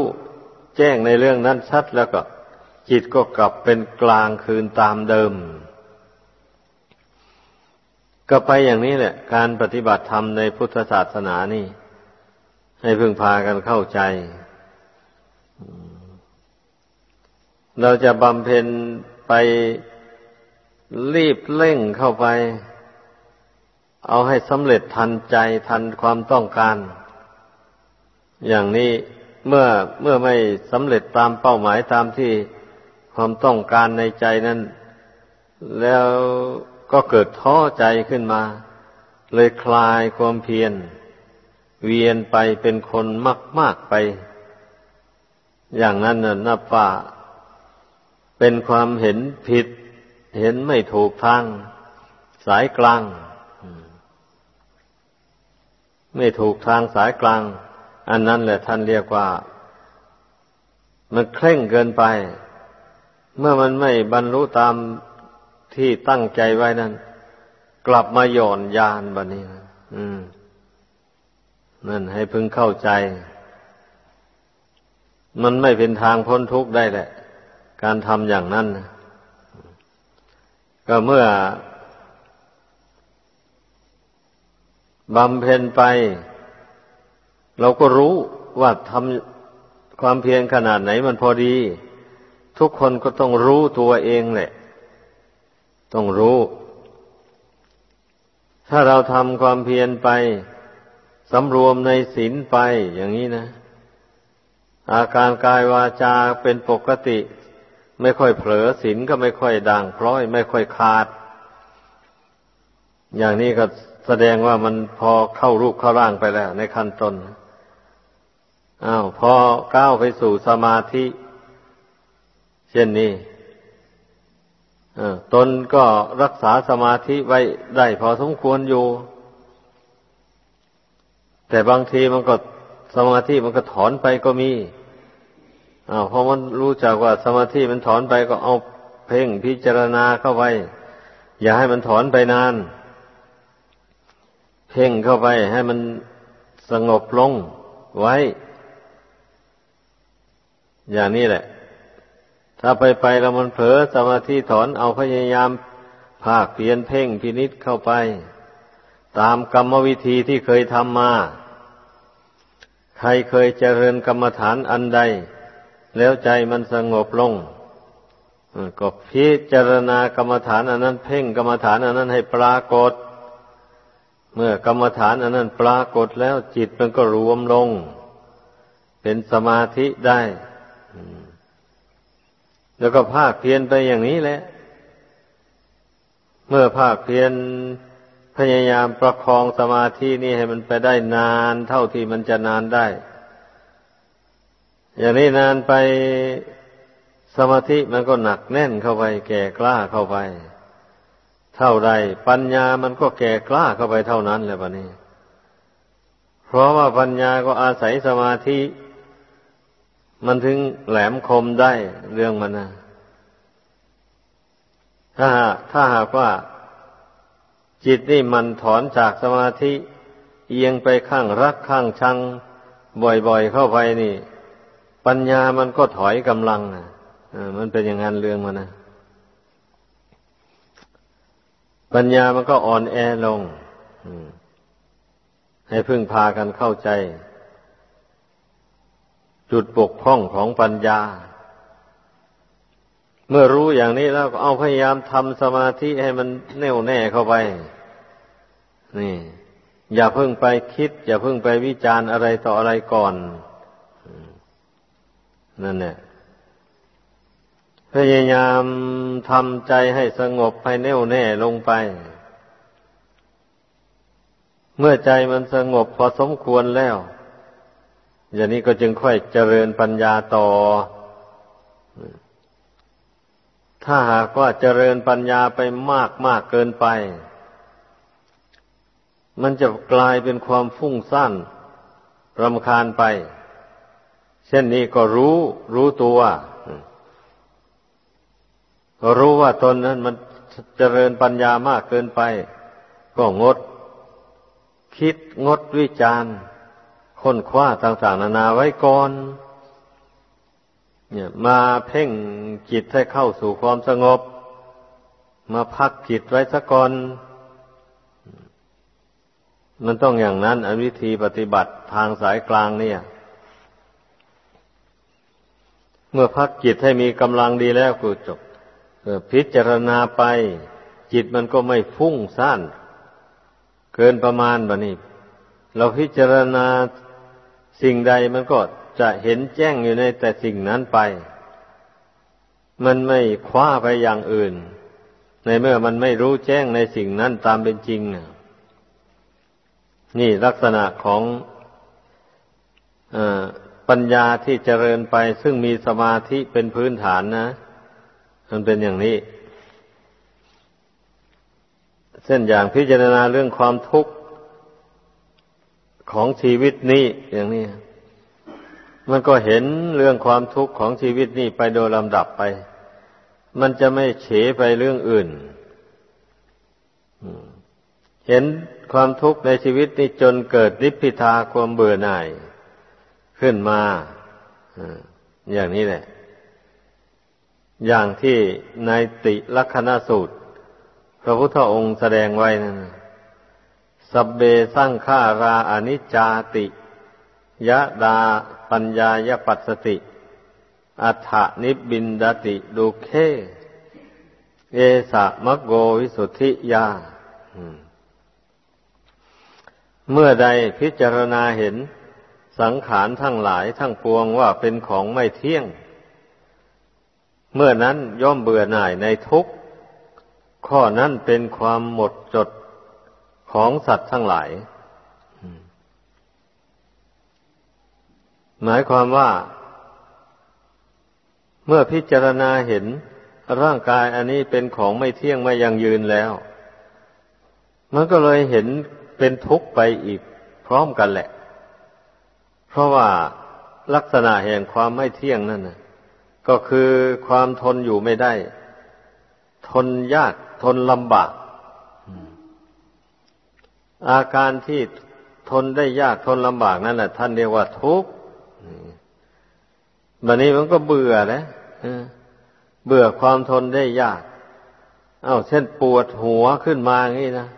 แจ้งในเรื่องนั้นชัดแล้วก็ จิตก็กลับเป็นกลางคืนตามเดิม ก็ไปอย่างนี้แหละ การปฏิบัติธรรมในพุทธศาสนานี่ ให้พึงพากันเข้าใจ เราจะบำเพ็ญไปรีบเร่งเข้าไป เอาให้สำเร็จทันใจทันความต้องการ อย่างนี้เมื่อเมื่อไม่สำเร็จตามเป้าหมายตามที่ความต้องการในใจนั้น แล้วก็เกิดท้อใจขึ้นมา เลยคลายความเพียรเวียนไปเป็นคนมาก ๆ ไป อย่างนั้นน่ะนับว่าเป็นความเห็นผิด เห็นไม่ถูกทาง สายกลาง ไม่ถูกทางสายกลาง อันนั้นแหละท่านเรียกว่า มันเคร่งเกินไป เมื่อมันไม่บรรลุตามที่ตั้งใจไว้นั้น กลับมาหย่อนยานบะนี้อืม นั่นให้พึงเข้าใจ มันไม่เป็นทางพ้นทุกข์ได้แหละ การทำอย่างนั้นก็เมื่อบำเพ็ญไป เราก็รู้ว่าทำความเพียรขนาดไหนมันพอดี ทุกคนก็ต้องรู้ตัวเองแหละ ต้องรู้ ถ้าเราทำความเพียรไปสำรวมในศีลไปอย่างนี้นะ อาการกายวาจาเป็นปกติ ไม่ค่อยเผลอศีลก็ไม่ค่อยด่างพร้อย ไม่ค่อยขาด อย่างนี้ก็แสดงว่ามันพอเข้ารูปเข้าร่างไปแล้ว ในขั้นต้นอ้าวพอก้าวไปสู่สมาธิ เช่นนี้ตนก็รักษาสมาธิไว้ได้พอสมควรอยู่ แต่บางทีมันก็ สมาธิมันก็ถอนไปก็มีอ้าวพอมันรู้จักว่าสมาธิมันถอนไปก็เอาเพ่งพิจารณาเข้าไป อย่าให้มันถอนไปนาน เพ่งเข้าไปให้มันสงบลงไว้ อย่างนี้แหละ ถ้าไปไปแล้วมันเผลอสมาธิถอนเอาพยายามภาคเพียนเพ่งพินิษเข้าไป ตามกรรมวิธีที่เคยทำมา ใครเคยเจริญกรรมฐานอันใด แล้วใจมันสงบลงก็พิจารณากรรมฐานอันนั้น เพ่งกรรมฐานอันนั้นให้ปรากฏ เมื่อกรรมฐานอันนั้นปรากฏแล้วจิตมันก็รวมลง เป็นสมาธิได้แล้วก็ภาคเพียนไปอย่างนี้แหละ เมื่อภาคเพียน พยายามประคองสมาธินี่ให้มันไปได้นานเท่าที่มันจะนานได้ อย่างนี้นานไปสมาธิมันก็หนักแน่นเข้าไป แก่กล้าเข้าไป เท่าไรปัญญามันก็แก่กล้าเข้าไปเท่านั้นแหละปะนี้ เพราะว่าปัญญาก็อาศัยสมาธิ มันถึงแหลมคมได้เรื่องมันนะถ้าถ้าหากว่า จิตนี่มันถอนจากสมาธิ เอียงไปข้างรักข้างชัง บ่อยๆเข้าไปนี่ ปัญญามันก็ถอยกำลังอะมันเป็นอย่างนั้นเรื่องมันนะปัญญามันก็อ่อนแอลงให้พึ่งพากันเข้าใจ จุดบกพร่องของปัญญา เมื่อรู้อย่างนี้แล้วก็เอาพยายามทำสมาธิให้มันแน่วแน่เข้าไป นี่ อย่าเพิ่งไปคิด อย่าเพิ่งไปวิจารณ์อะไรต่ออะไรก่อน นั่นเนี่ยพยายามทำใจให้สงบให้แน่วแน่ลงไป เมื่อใจมันสงบพอสมควรแล้ว อย่างนี้ก็จึงค่อยเจริญปัญญาต่อ ถ้าหากว่าเจริญปัญญาไปมากมากเกินไป มันจะกลายเป็นความฟุ้งซ่านรำคาญไป เช่นนี้ก็รู้ รู้ตัว รู้ว่าตนนั้นมันเจริญปัญญามากเกินไป ก็งด คิดงดวิจารณ์ค้นคว้าต่างๆนานาไว้ก่อน เนี่ย มาเพ่งจิตให้เข้าสู่ความสงบ มาพักจิตไว้สักก่อนมันต้องอย่างนั้นอวิธีปฏิบัติทางสายกลางเนี่ย เมื่อพักจิตให้มีกำลังดีแล้วก็จบพิจารณาไป จิตมันก็ไม่ฟุ้งซ่านเกินประมาณแบบนี้ เราพิจารณาสิ่งใดมันก็ จะเห็นแจ้งอยู่ในแต่สิ่งนั้นไป มันไม่คว้าไปอย่างอื่น ในเมื่อมันไม่รู้แจ้งในสิ่งนั้นตามเป็นจริงนี่ยนี่ลักษณะของอปัญญาที่เจริญไป ซึ่งมีสมาธิเป็นพื้นฐานนะ มันเป็นอย่างนี้เส้นอย่างพิจารณาเรื่องความทุกข์ของชีวิตนี้อย่างนี้ มันก็เห็นเรื่องความทุกข์ของชีวิตนี้ไปโดยลำดับไป มันจะไม่เฉไปเรื่องอื่น เห็นความทุกข์ในชีวิตนี้จนเกิดนิพพิทาความเบื่อหน่ายขึ้นมาอย่างนี้แหละ อย่างที่ในติลักษณสูตร พระพุทธองค์แสดงไว้นั่นสับเบสร้างฆาราอนิจจาติ ยะดาปัญญายปัสสติ อัฏฐนิบินดติดุเคเอสะมะโกวิสุทธิยา เมื่อใดพิจารณาเห็นสังขารทั้งหลายทั้งปวงว่าเป็นของไม่เที่ยง เมื่อนั้นย่อมเบื่อหน่ายในทุกข้อนั้นเป็นความหมดจดของสัตว์ทั้งหลาย หมายความว่า เมื่อพิจารณาเห็นร่างกายอันนี้เป็นของไม่เที่ยงไม่ยังยืนแล้ว มันก็เลยเห็นเป็นทุกข์ไปอีกพร้อมกันแหละ เพราะว่าลักษณะแห่งความไม่เที่ยงนั่นนะก็คือความทนอยู่ไม่ได้ ทนยากทนลำบาก อาการที่ทนได้ยากทนลำบากนั่นแหละท่านเรียกว่าทุกข์ บบนี้มันก็เบื่อแล้วเบื่อความทนได้ยาก เอา้าเช่นปวดหัวขึ้นมาอย่างนี้นะ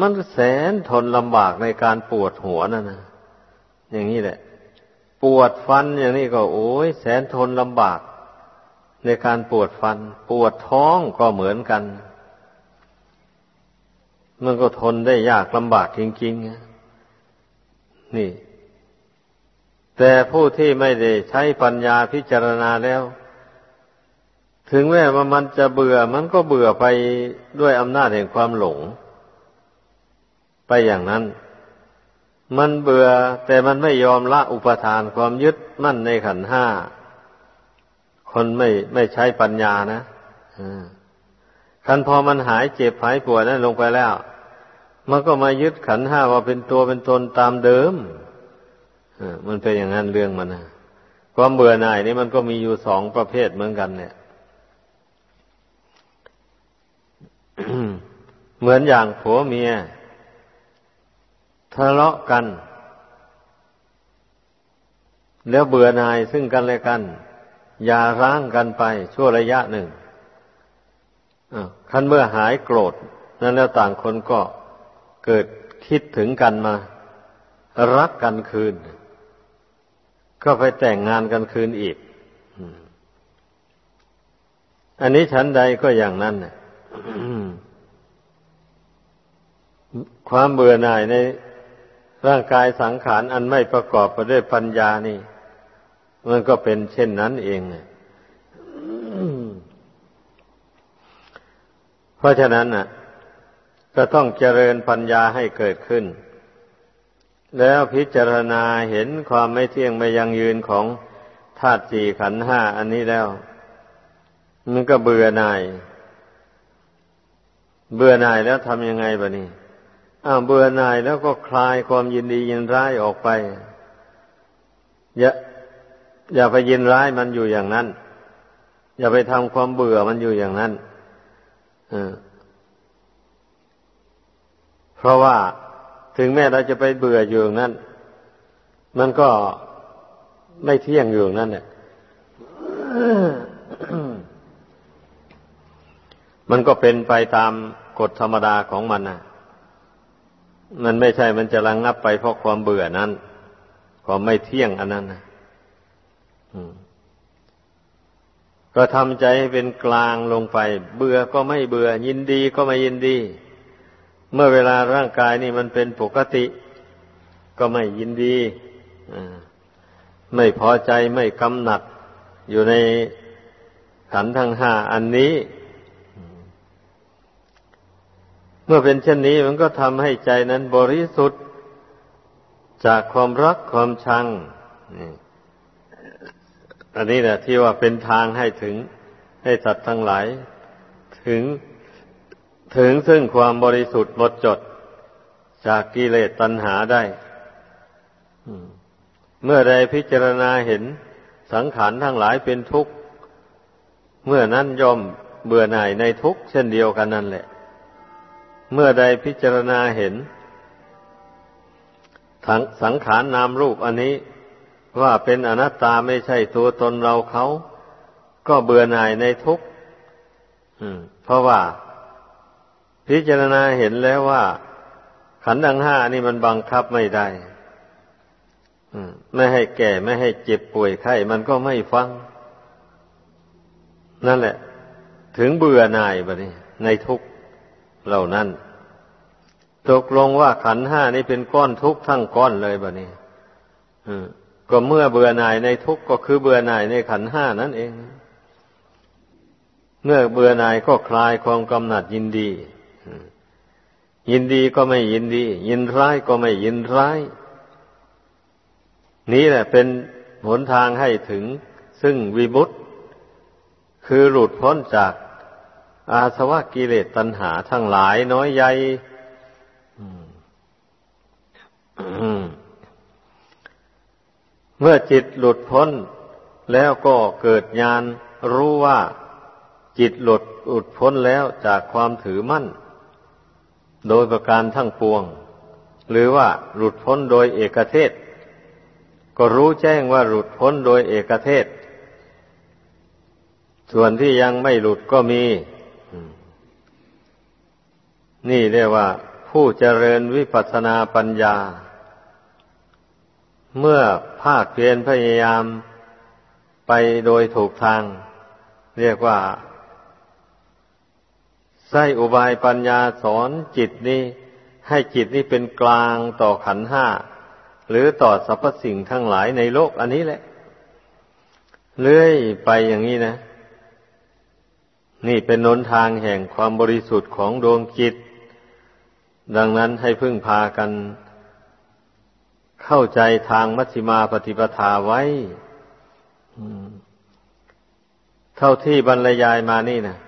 มันแสนทนลำบากในการปวดหัวนั่นนะอย่างนี้แหละ ปวดฟันอย่างนี้ก็ โอ้ยแสนทนลำบาก ในการปวดฟัน ปวดท้องก็เหมือนกัน มันก็ทนได้ยากลำบากจริงๆนี่ แต่ผู้ที่ไม่ได้ใช้ปัญญาพิจารณาแล้ว ถึงแม้ว่ามันจะเบื่อ มันก็เบื่อไปด้วยอำนาจแห่งความหลง ไปอย่างนั้น มันเบื่อแต่มันไม่ยอมละอุปทานความยึดมั่นในขันห้า คนไม่ไม่ใช้ปัญญานะคันพอมันหายเจ็บหายปวดนั้นลงไปแล้ว มันก็มายึดขันห้าว่าเป็นตัวเป็นตนตามเดิม มันเป็นอย่างนั้นเรื่องมันนะความเบื่อหน่ายนี่มันก็มีอยู่สองประเภทเหมือนกัน เนี่ยเหมือนอย่างผัวเมียทะเลาะกัน แล้วเบื่อหน่ายซึ่งกันและกัน อย่าร้างกันไปชั่วระยะหนึ่งคันเมื่อหายโกรธ นั้นแล้วต่างคนก็เกิดคิดถึงกันมา รักกันคืน ก็ไปแต่งงานกันคืนอีก อันนี้ฉันใดก็อย่างนั้นความเบื่อหน่ายในร่างกายสังขารอันไม่ประกอบไปด้วยปัญญานี่ มันก็เป็นเช่นนั้นเองเพราะฉะนั้นน่ะ ก็ต้องเจริญปัญญาให้เกิดขึ้น แล้วพิจารณาเห็นความไม่เที่ยงไม่ยังยืนของธาตุสี่ขันห้าอันนี้แล้ว มันก็เบื่อหน่าย เบื่อหน่ายแล้วทำยังไงบะนี่อ้าวเบื่อหน่ายแล้วก็คลายความยินดียินร้ายออกไป อย่า อย่าไปยินร้ายมันอยู่อย่างนั้น อย่าไปทำความเบื่อมันอยู่อย่างนั้นเพราะว่า ถึงแม้เราจะไปเบื่ออยู่นั้น มันก็ไม่เที่ยงอยู่นั่นเนี่ยมันก็เป็นไปตามกฎธรรมดาของมันนะมันไม่ใช่มันจะระงงับไปเพราะความเบื่อนั้น ความไม่เที่ยงอันนั้นนะก็ทำใจให้เป็นกลางลงไป เบื่อก็ไม่เบื่อ ยินดีก็ไม่ยินดี เมื่อเวลาร่างกายนี่มันเป็นปกติ ก็ไม่ยินดีไม่พอใจไม่กำหนัด อยู่ในขันทั้งห้าอันนี้ เมื่อเป็นเช่นนี้มันก็ทำให้ใจนั้นบริสุทธิ์ จากความรักความชังอันนี้แหละที่ว่าเป็นทางให้ถึงให้สัตว์ทั้งหลาย ถึง ถึงซึ่งความบริสุทธิ์หมดจดจากกิเลสตัณหาได้ เมื่อใดพิจารณาเห็นสังขารทั้งหลายเป็นทุกข์ เมื่อนั้นยอมเบื่อหน่ายในทุกข์เช่นเดียวกันนั่นแหละ เมื่อใดพิจารณาเห็นสังขารนนามรูปอันนี้ว่าเป็นอนัตตาไม่ใช่ตัวตนเราเขา ก็เบื่อหน่ายในทุกข์เพราะว่า พิจารณาเห็นแล้วว่า ขันธ์ทั้งห้านี่มันบังคับไม่ได้ไม่ให้แก่ไม่ให้เจ็บป่วยไข้มันก็ไม่ฟัง นั่นแหละ ถึงเบื่อหน่ายบะนี้ ในทุกเหล่านั้น ตกลงว่าขันห้านี่เป็นก้อนทุกข์ทั้งก้อนเลยบะนี้ก็เมื่อเบื่อหน่ายในทุกก็คือเบื่อหน่ายในขันห้านั่นเอง เมื่อเบื่อหน่ายก็คลายความกำหนัดยินดี ยินดีก็ไม่ยินดี ยินร้ายก็ไม่ยินร้าย นี้แหละเป็นหนทางให้ถึง ซึ่งวิมุตติคือหลุดพ้นจากอาสวะกิเลสตัณหาทั้งหลายน้อยใหญ่เมื่อจิตหลุดพ้น แล้วก็เกิดญาณรู้ว่าจิตหลุดหลุดพ้นแล้วจากความถือมั่น โดยประการทั้งปวง หรือว่าหลุดพ้นโดยเอกเทศ ก็รู้แจ้งว่าหลุดพ้นโดยเอกเทศ ส่วนที่ยังไม่หลุดก็มี นี่เรียกว่า ผู้เจริญวิปัสสนาปัญญา เมื่อภาคเพียรพยายามไปโดยถูกทาง เรียกว่า ใส้อุบายปัญญาสอนจิตนี้ ให้จิตนี้เป็นกลางต่อขันห้า หรือต่อสรรพสิ่งทั้งหลายในโลกอันนี้แหละ เลื่อยไปอย่างนี้นะ นี่เป็นนนทางแห่งความบริสุทธิ์ของดวงจิต ดังนั้นให้พึ่งพากัน เข้าใจทางมัชฌิมาปฏิปทาไว้เท่าที่บรรยายมานี่นะ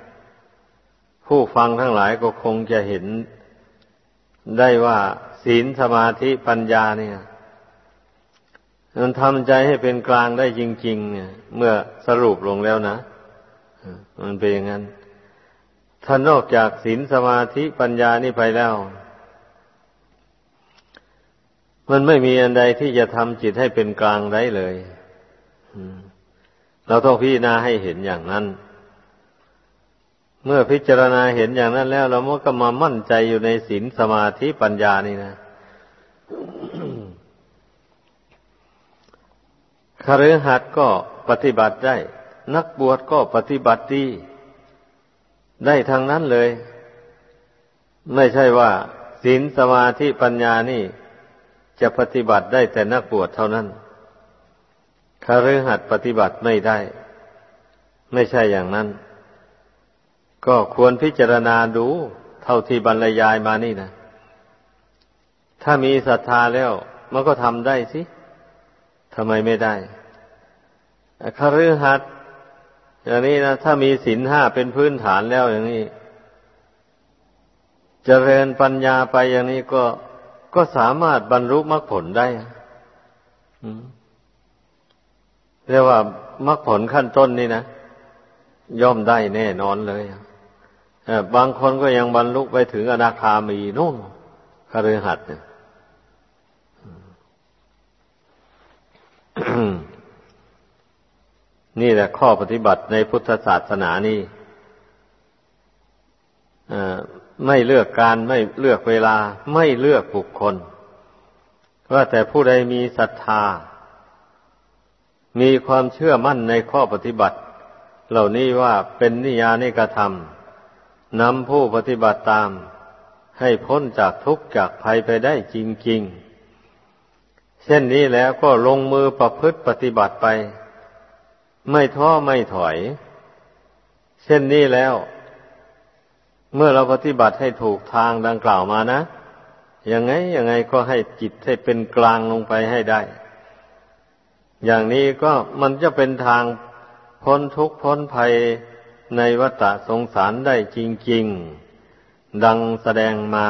ผู้ฟังทั้งหลายก็คงจะเห็นได้ว่าศีลสมาธิปัญญาเนี่ย มันทำใจให้เป็นกลางได้จริง ๆ เนี่ย เมื่อสรุปลงแล้วนะมันเป็นอย่างนั้นถ้านอกจากศีลสมาธิปัญญานี่ไปแล้ว มันไม่มีอันใดที่จะทำจิตให้เป็นกลางได้เลยเราต้องพิจารณาให้เห็นอย่างนั้น เมื่อพิจารณาเห็นอย่างนั้นแล้ว เราก็มามั่นใจอยู่ในศีลสมาธิปัญญานี่นะคฤหัสถ์ก็ปฏิบัติได้ นักบวชก็ปฏิบัติดีได้ทางนั้นเลย ไม่ใช่ว่าศีลสมาธิปัญญานี่ จะปฏิบัติได้แต่นักบวชเท่านั้นคฤหัสถ์ปฏิบัติไม่ได้ ไม่ใช่อย่างนั้น ก็ควรพิจารณาดูเท่าที่บรรยายมานี่นะ ถ้ามีศรัทธาแล้ว มันก็ทำได้สิทำไมไม่ได้คฤหัสถ์อย่างนี้นะถ้ามีศีลห้าเป็นพื้นฐานแล้วอย่างนี้จเจริญปัญญาไปอย่างนี้ก็ก็สามารถบรรลุมรรคผลได้เรียกว่ามรรคผลขั้นต้นนี่นะย่อมได้แน่นอนเลย บางคนก็ยังบรรลุไปถึงอนาคามีนู่นคฤหัสถ์เนี่ยนี่แหละข้อปฏิบัติในพุทธศาสนานี่ไม่เลือกการไม่เลือกเวลา ไม่เลือกบุคคลว่าแต่ผู้ใดมีศรัทธา มีความเชื่อมั่นในข้อปฏิบัติ เหล่านี้ว่าเป็นนิยานิกระทำ นำผู้ปฏิบัติตาม ให้พ้นจากทุกข์จากภัยไปได้จริง ๆ เช่นนี้แล้วก็ลงมือประพฤติปฏิบัติไป ไม่ท้อไม่ถอย เช่นนี้แล้ว เมื่อเราปฏิบัติให้ถูกทางดังกล่าวมานะยังไงยังไงก็ให้จิตให้เป็นกลางลงไปให้ได้ อย่างนี้ก็มันจะเป็นทางพ้นทุกข์พ้นภัย ในวัฏสงสารได้จริง ๆ ดังแสดงมา